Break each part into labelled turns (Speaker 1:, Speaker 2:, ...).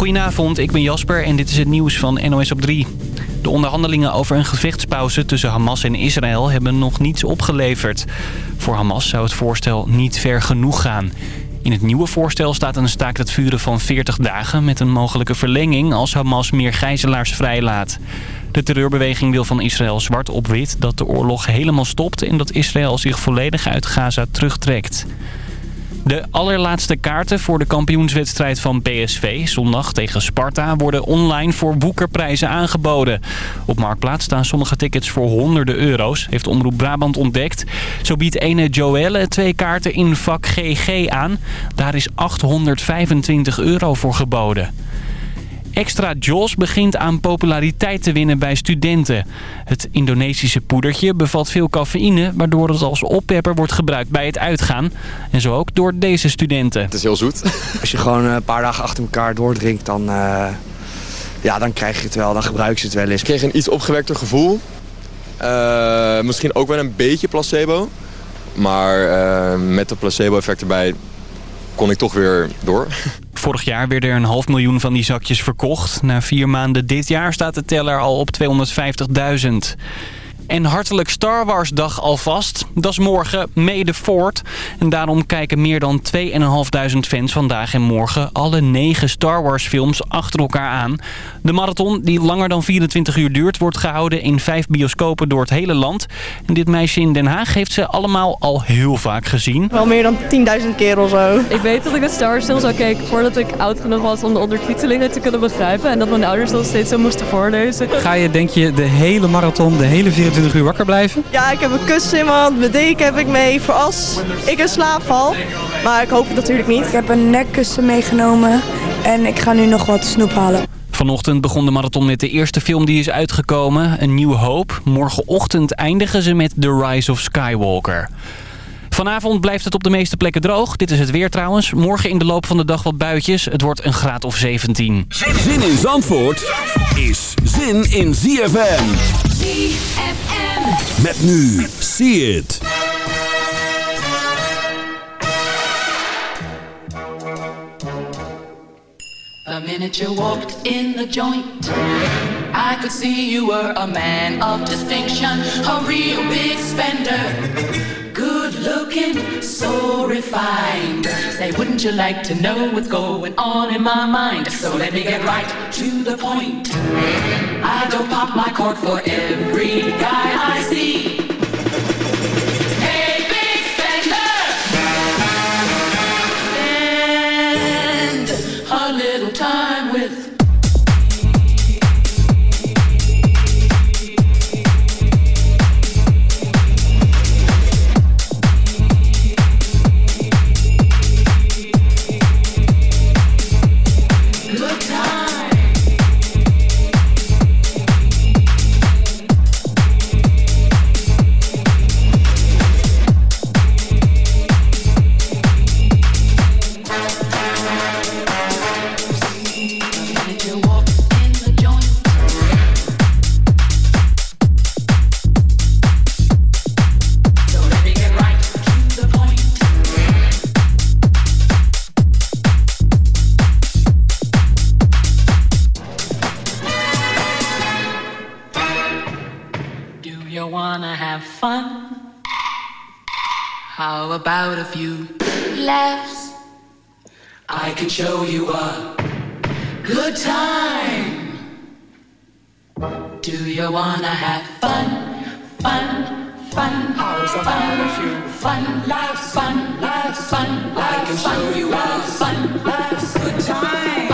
Speaker 1: Goedenavond, ik ben Jasper en dit is het nieuws van NOS op 3. De onderhandelingen over een gevechtspauze tussen Hamas en Israël hebben nog niets opgeleverd. Voor Hamas zou het voorstel niet ver genoeg gaan. In het nieuwe voorstel staat een staakt het vuren van 40 dagen... met een mogelijke verlenging als Hamas meer gijzelaars vrijlaat. De terreurbeweging wil van Israël zwart op wit dat de oorlog helemaal stopt... en dat Israël zich volledig uit Gaza terugtrekt. De allerlaatste kaarten voor de kampioenswedstrijd van PSV zondag tegen Sparta worden online voor woekerprijzen aangeboden. Op Marktplaats staan sommige tickets voor honderden euro's, heeft Omroep Brabant ontdekt. Zo biedt ene Joelle twee kaarten in vak GG aan. Daar is 825 euro voor geboden. Extra Jos begint aan populariteit te winnen bij studenten. Het Indonesische poedertje bevat veel cafeïne... waardoor het als oppepper wordt gebruikt bij het uitgaan. En zo ook door deze studenten.
Speaker 2: Het is heel zoet.
Speaker 3: Als je gewoon een paar dagen achter elkaar doordrinkt, dan, uh, ja, dan krijg je het wel. Dan gebruik je het wel eens.
Speaker 2: Ik kreeg een iets opgewekter gevoel. Uh, misschien ook wel een beetje placebo. Maar uh, met de placebo-effect erbij kon ik toch weer door.
Speaker 1: Vorig jaar werden er een half miljoen van die zakjes verkocht. Na vier maanden dit jaar staat de teller al op 250.000. En hartelijk Star Wars dag alvast. Dat is morgen, mede voort. En daarom kijken meer dan 2.500 fans vandaag en morgen alle negen Star Wars films achter elkaar aan. De marathon, die langer dan 24 uur duurt, wordt gehouden in vijf bioscopen door het hele land. En dit meisje in Den Haag heeft ze allemaal al heel vaak gezien.
Speaker 4: Wel meer dan 10.000 keer of zo.
Speaker 5: Ik weet dat ik de Star Wars films al keek voordat ik oud genoeg was om de ondertitelingen te kunnen begrijpen. En dat mijn ouders dat steeds zo moesten voorlezen.
Speaker 6: Ga je, denk je, de hele marathon, de hele 24 uur wakker blijven?
Speaker 4: Ja, ik heb een kussen in mijn hand, mijn deken heb ik mee voor als ik in slaap val. Maar ik hoop het natuurlijk niet.
Speaker 7: Ik heb een nekkussen meegenomen en ik ga nu nog wat snoep halen.
Speaker 1: Vanochtend begon de marathon met de eerste film die is uitgekomen, Een Nieuwe Hoop. Morgenochtend eindigen ze met The Rise of Skywalker. Vanavond blijft het op de meeste plekken droog. Dit is het weer trouwens. Morgen in de loop van de dag wat buitjes. Het wordt een graad of 17.
Speaker 8: Zin in Zandvoort is zin in ZFM. ZFM. Met nu. See it.
Speaker 9: The minute you walked in the joint, I could see you were a man of distinction, a real big spender. Good looking, so refined. Say, wouldn't you like to know what's going on in my mind? So let me get right to the point. I don't pop my cork for every guy I see. Have fun? How about a few laughs? I can show you a good time. Do you wanna have fun? Fun, fun, how's about a few fun laughs? Fun, laughs, fun, I can show you a fun laughs, good time.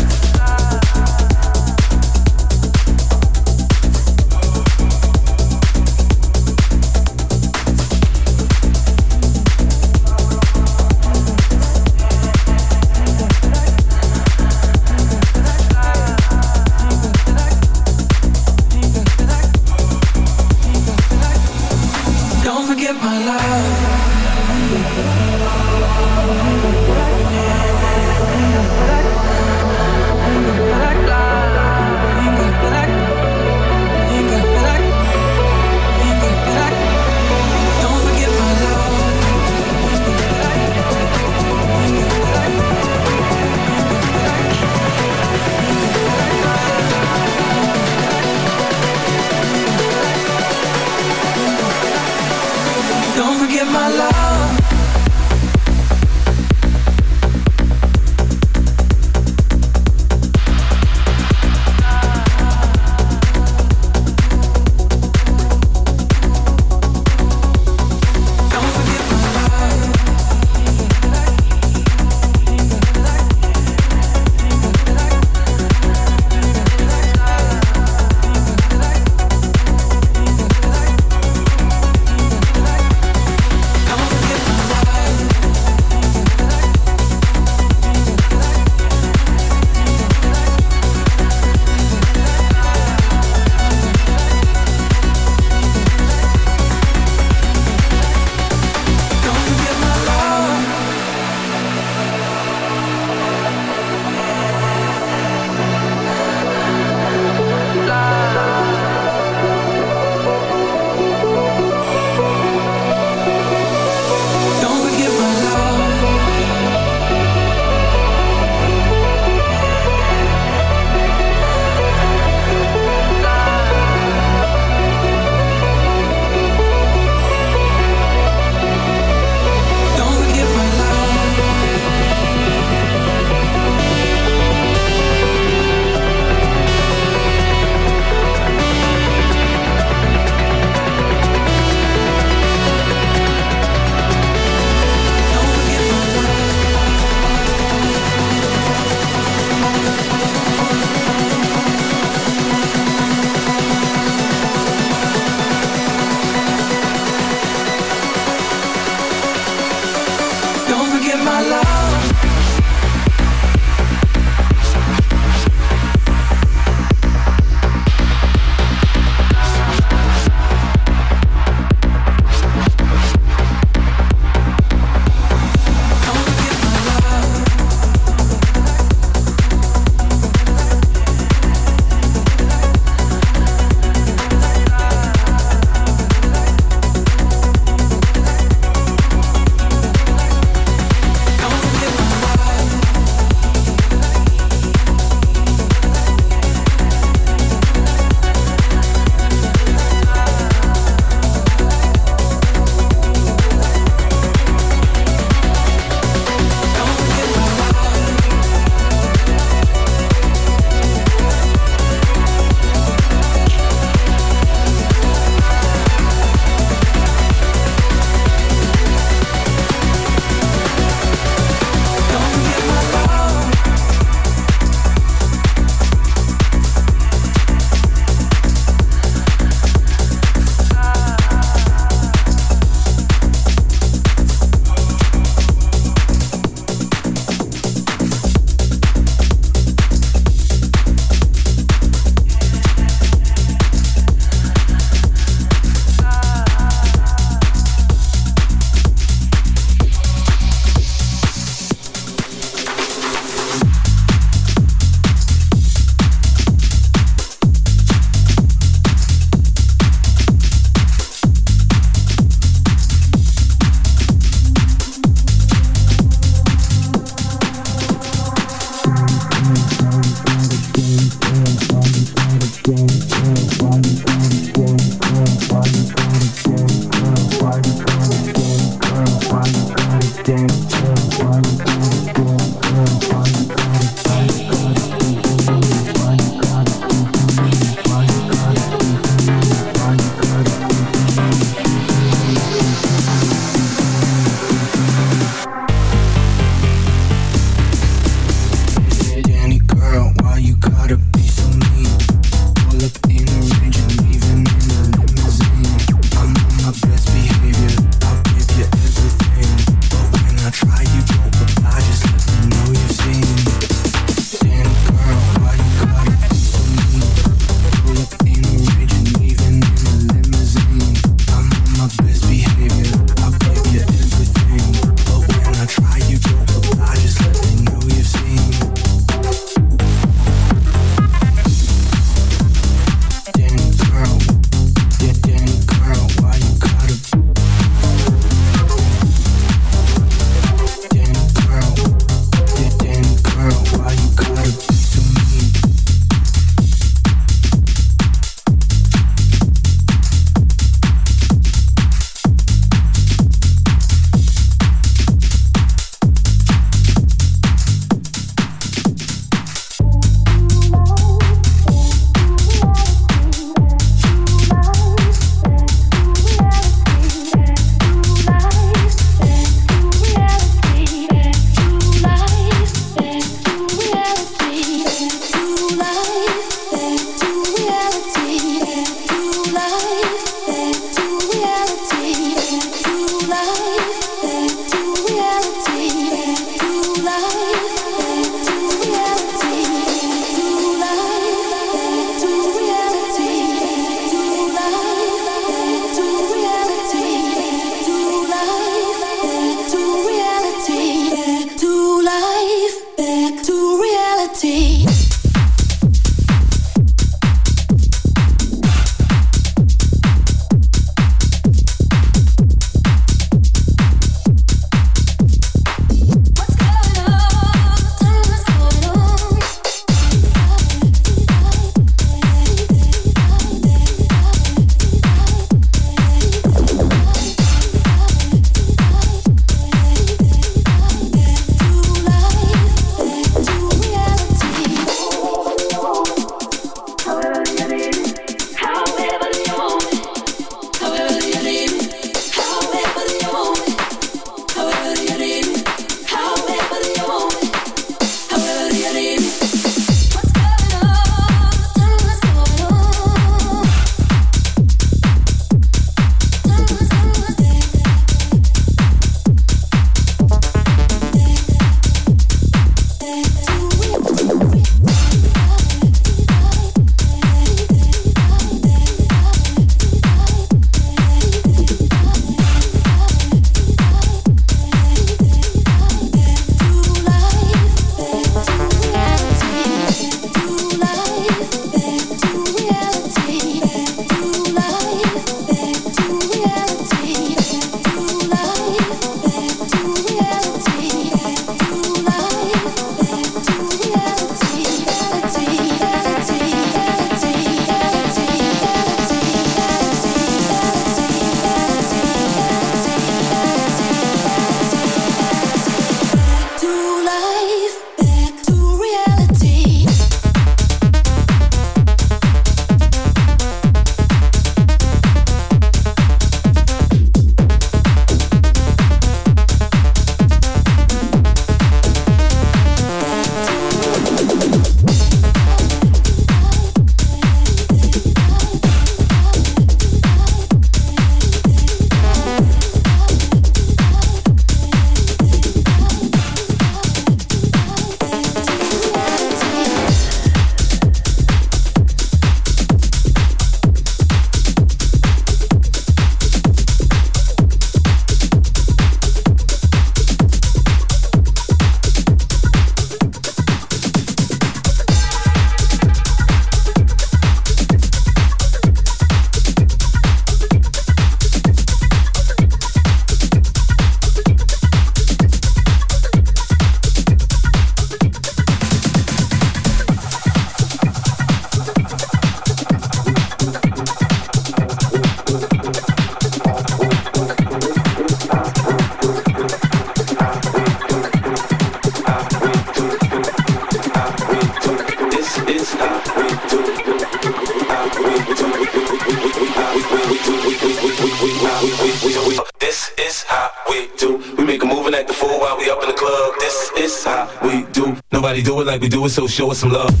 Speaker 10: So show us some love.